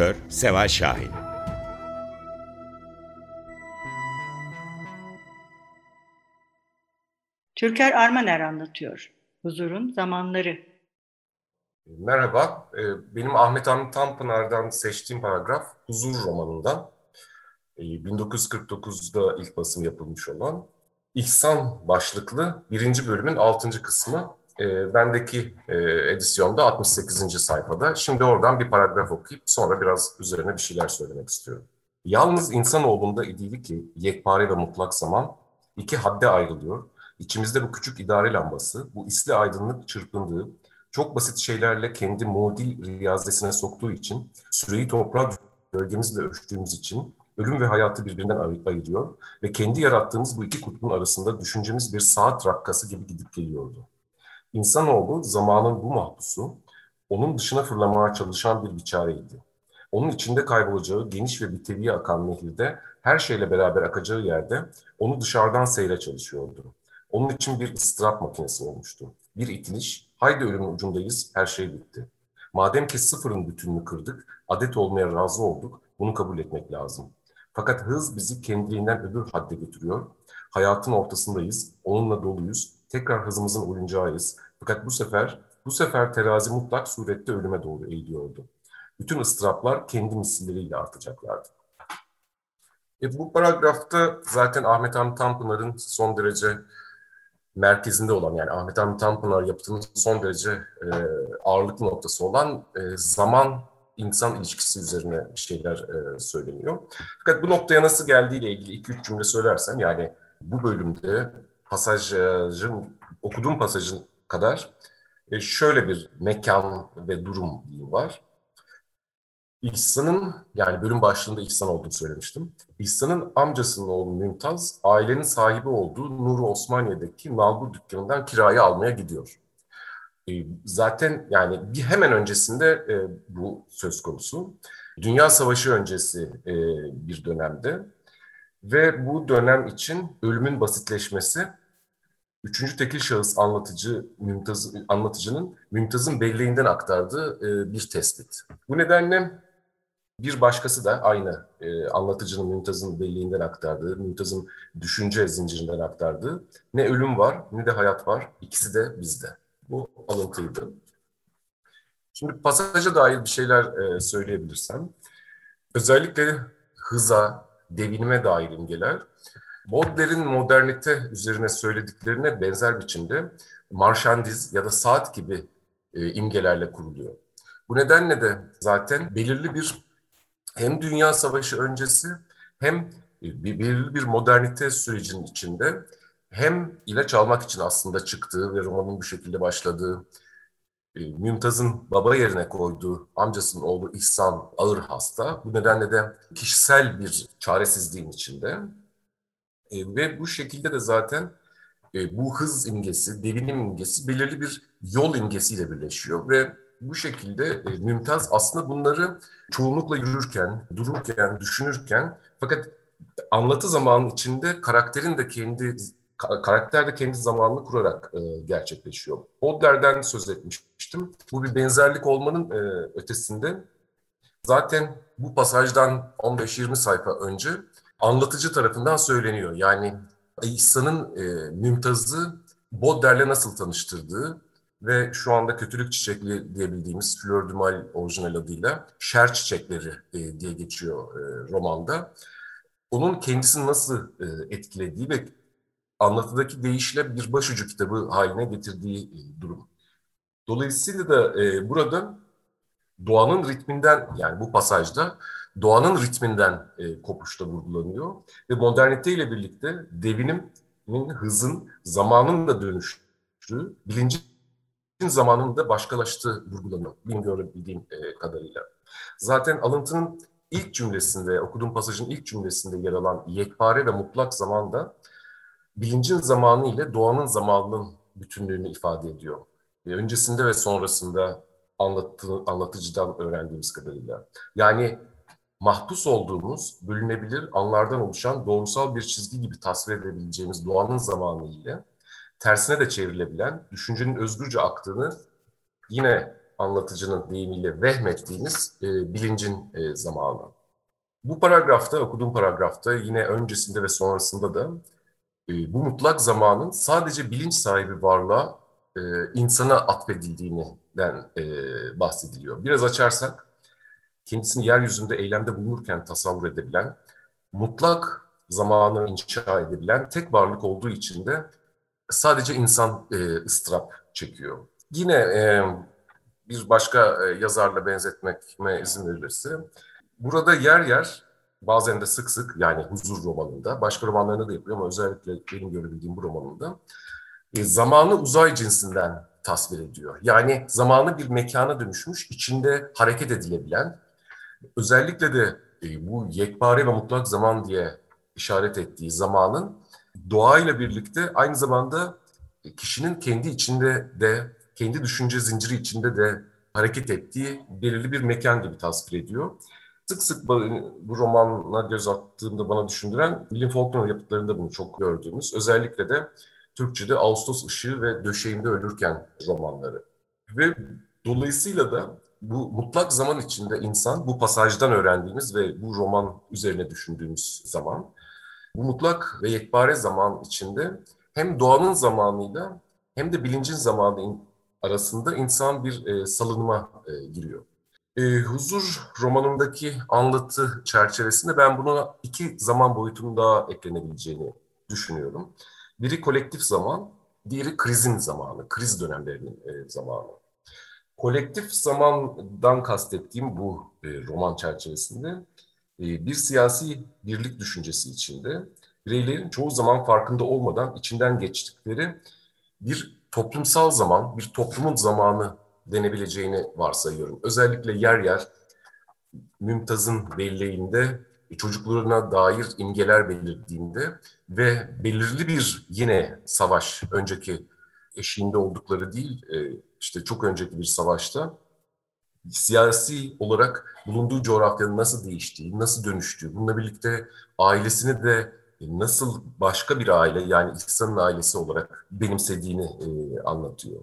Editör Seval Şahin Türker Armaner anlatıyor. Huzurun Zamanları. Merhaba, e, benim Ahmet Hamdi Tanpınar'dan seçtiğim paragraf Huzur romanından. 1949'da e, ilk basım yapılmış olan İhsan başlıklı birinci bölümün altıncı kısmı e, bendeki e, edisyonda 68. sayfada. Şimdi oradan bir paragraf okuyup sonra biraz üzerine bir şeyler söylemek istiyorum. Yalnız insanoğlunda idili ki yekpare ve mutlak zaman iki hadde ayrılıyor. İçimizde bu küçük idare lambası, bu isli aydınlık çırpındığı, çok basit şeylerle kendi modil riyazesine soktuğu için, süreyi toprağa gölgemizle ölçtüğümüz için ölüm ve hayatı birbirinden ayırıyor ve kendi yarattığımız bu iki kutbun arasında düşüncemiz bir saat rakkası gibi gidip geliyordu. İnsanoğlu zamanın bu mahpusu, onun dışına fırlamaya çalışan bir biçareydi. Onun içinde kaybolacağı geniş ve biteviye akan nehirde her şeyle beraber akacağı yerde onu dışarıdan seyre çalışıyordu. Onun için bir ıstırap makinesi olmuştu. Bir itiliş, haydi ölümün ucundayız, her şey bitti. Madem ki sıfırın bütününü kırdık, adet olmaya razı olduk, bunu kabul etmek lazım. Fakat hız bizi kendiliğinden öbür hadde götürüyor. Hayatın ortasındayız, onunla doluyuz, tekrar hızımızın oyuncağıyız. Fakat bu sefer bu sefer terazi mutlak surette ölüme doğru eğiliyordu. Bütün ıstıraplar kendi misilleriyle artacaklardı. E, bu paragrafta zaten Ahmet Hamdi Tanpınar'ın son derece merkezinde olan yani Ahmet Hamdi Tanpınar yapıtının son derece e, ağırlıklı noktası olan e, zaman insan ilişkisi üzerine şeyler e, söyleniyor. Fakat bu noktaya nasıl geldiğiyle ilgili iki üç cümle söylersem yani bu bölümde pasajın, okuduğum pasajın kadar e, şöyle bir mekan ve durum var. İhsan'ın, yani bölüm başlığında İhsan olduğunu söylemiştim. İhsan'ın amcasının oğlu Mümtaz, ailenin sahibi olduğu Nuru Osmaniye'deki nalbur dükkanından kirayı almaya gidiyor. E, zaten yani bir hemen öncesinde e, bu söz konusu. Dünya Savaşı öncesi bir dönemde ve bu dönem için ölümün basitleşmesi üçüncü tekil şahıs anlatıcı Mümtaz, anlatıcının Mümtaz'ın belleğinden aktardığı e, bir tespit. Bu nedenle bir başkası da aynı e, anlatıcının Mümtaz'ın belleğinden aktardığı, Mümtaz'ın düşünce zincirinden aktardığı ne ölüm var ne de hayat var. İkisi de bizde. Bu alıntıydı. Şimdi pasaja dair bir şeyler e, söyleyebilirsem. Özellikle hıza, devinime dair imgeler Baudelaire'in modernite üzerine söylediklerine benzer biçimde marşandiz ya da saat gibi e, imgelerle kuruluyor. Bu nedenle de zaten belirli bir hem Dünya Savaşı öncesi hem e, bir, belirli bir modernite sürecinin içinde hem ilaç almak için aslında çıktığı ve romanın bu şekilde başladığı e, Mümtaz'ın baba yerine koyduğu amcasının oğlu İhsan ağır hasta. Bu nedenle de kişisel bir çaresizliğin içinde e, ve bu şekilde de zaten e, bu hız imgesi, devinim imgesi belirli bir yol imgesiyle birleşiyor ve bu şekilde e, Mümtaz aslında bunları çoğunlukla yürürken, dururken, düşünürken fakat anlatı zamanı içinde karakterin de kendi karakter de kendi zamanını kurarak e, gerçekleşiyor. Baudelaire'den söz etmiştim. Bu bir benzerlik olmanın e, ötesinde Zaten bu pasajdan 15-20 sayfa önce anlatıcı tarafından söyleniyor. Yani İhsan'ın e, Mümtaz'ı Baudelaire'le nasıl tanıştırdığı ve şu anda kötülük çiçekli diyebildiğimiz Fleur du Mal orijinal adıyla şer çiçekleri e, diye geçiyor e, romanda. Onun kendisini nasıl e, etkilediği ve anlatıdaki deyişle bir başucu kitabı haline getirdiği e, durum. Dolayısıyla da e, burada doğanın ritminden yani bu pasajda doğanın ritminden e, kopuşta vurgulanıyor ve modernite ile birlikte devinimin hızın zamanın da dönüştüğü, bilincin zamanın da başkalaştığı vurgulanıyor benim görebildiğim e, kadarıyla. Zaten alıntının ilk cümlesinde, okuduğum pasajın ilk cümlesinde yer alan yekpare ve mutlak zamanda bilincin zamanı ile doğanın zamanının bütünlüğünü ifade ediyor. E, öncesinde ve sonrasında anlatı, anlatıcıdan öğrendiğimiz kadarıyla. Yani mahpus olduğumuz, bölünebilir anlardan oluşan doğrusal bir çizgi gibi tasvir edebileceğimiz doğanın zamanı ile tersine de çevrilebilen, düşüncenin özgürce aktığını yine anlatıcının deyimiyle vehmettiğimiz e, bilincin e, zamanı. Bu paragrafta, okuduğum paragrafta yine öncesinde ve sonrasında da e, bu mutlak zamanın sadece bilinç sahibi varlığa e, insana atfedildiğinden e, bahsediliyor. Biraz açarsak, kendisini yeryüzünde eylemde bulunurken tasavvur edebilen, mutlak zamanı inşa edebilen tek varlık olduğu için de sadece insan e, ıstırap çekiyor. Yine e, bir başka e, yazarla benzetmekme izin verilirse, burada yer yer bazen de sık sık yani Huzur romanında, başka romanlarında da yapıyor ama özellikle benim görebildiğim bu romanında e, zamanı uzay cinsinden tasvir ediyor. Yani zamanı bir mekana dönüşmüş, içinde hareket edilebilen, özellikle de e, bu yekpare ve mutlak zaman diye işaret ettiği zamanın doğayla birlikte aynı zamanda kişinin kendi içinde de, kendi düşünce zinciri içinde de hareket ettiği belirli bir mekan gibi tasvir ediyor. Sık sık bu romanla göz attığımda bana düşündüren William Faulkner yapıtlarında bunu çok gördüğümüz. Özellikle de Türkçe'de Ağustos Işığı ve Döşeğimde Ölürken romanları. Ve dolayısıyla da bu mutlak zaman içinde insan bu pasajdan öğrendiğimiz ve bu roman üzerine düşündüğümüz zaman bu mutlak ve yekpare zaman içinde hem doğanın zamanıyla hem de bilincin zamanı arasında insan bir e, salınıma e, giriyor. E, Huzur romanındaki anlatı çerçevesinde ben buna iki zaman boyutunun daha eklenebileceğini düşünüyorum. Biri kolektif zaman, diğeri krizin zamanı, kriz dönemlerinin e, zamanı. Kolektif zamandan kastettiğim bu e, roman çerçevesinde e, bir siyasi birlik düşüncesi içinde bireylerin çoğu zaman farkında olmadan içinden geçtikleri bir toplumsal zaman, bir toplumun zamanı denebileceğini varsayıyorum. Özellikle yer yer Mümtaz'ın belleğinde çocuklarına dair imgeler belirdiğinde ve belirli bir yine savaş, önceki eşiğinde oldukları değil, e, işte çok önceki bir savaşta siyasi olarak bulunduğu coğrafyanın nasıl değiştiği, nasıl dönüştüğü, bununla birlikte ailesini de nasıl başka bir aile yani İhsan'ın ailesi olarak benimsediğini e, anlatıyor.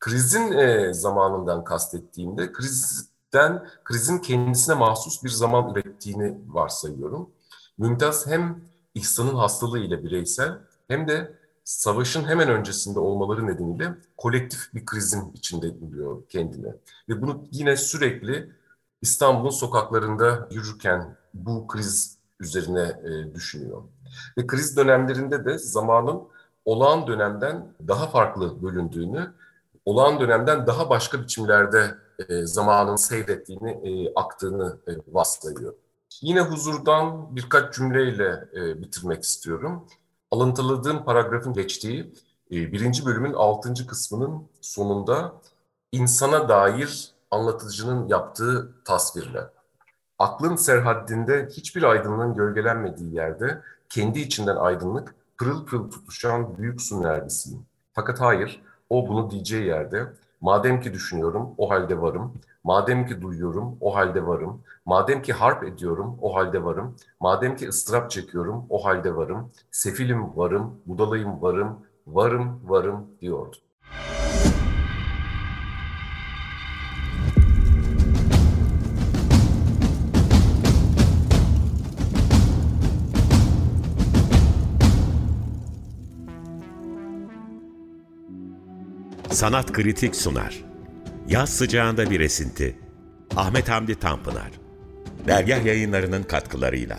Krizin e, zamanından kastettiğimde krizden, krizin kendisine mahsus bir zaman ürettiğini varsayıyorum. Mümtaz hem İhsan'ın hastalığı ile bireysel hem de savaşın hemen öncesinde olmaları nedeniyle kolektif bir krizin içinde buluyor kendini. Ve bunu yine sürekli İstanbul'un sokaklarında yürürken bu kriz üzerine e, düşünüyor. Ve kriz dönemlerinde de zamanın olağan dönemden daha farklı bölündüğünü, olağan dönemden daha başka biçimlerde e, zamanın seyrettiğini, e, aktığını e, varsayıyor. Yine huzurdan birkaç cümleyle e, bitirmek istiyorum. Alıntıladığım paragrafın geçtiği e, birinci bölümün altıncı kısmının sonunda insana dair anlatıcının yaptığı tasvirle. Aklın serhaddinde hiçbir aydınlığın gölgelenmediği yerde kendi içinden aydınlık pırıl pırıl tutuşan büyük su neredesiyim. Fakat hayır, o bunu diyeceği yerde madem ki düşünüyorum o halde varım, Madem ki duyuyorum, o halde varım. Madem ki harp ediyorum, o halde varım. Madem ki ıstırap çekiyorum, o halde varım. Sefilim varım, budalayım varım, varım varım diyordu. Sanat Kritik sunar. Yaz sıcağında bir esinti. Ahmet Hamdi Tanpınar. Dergah yayınlarının katkılarıyla.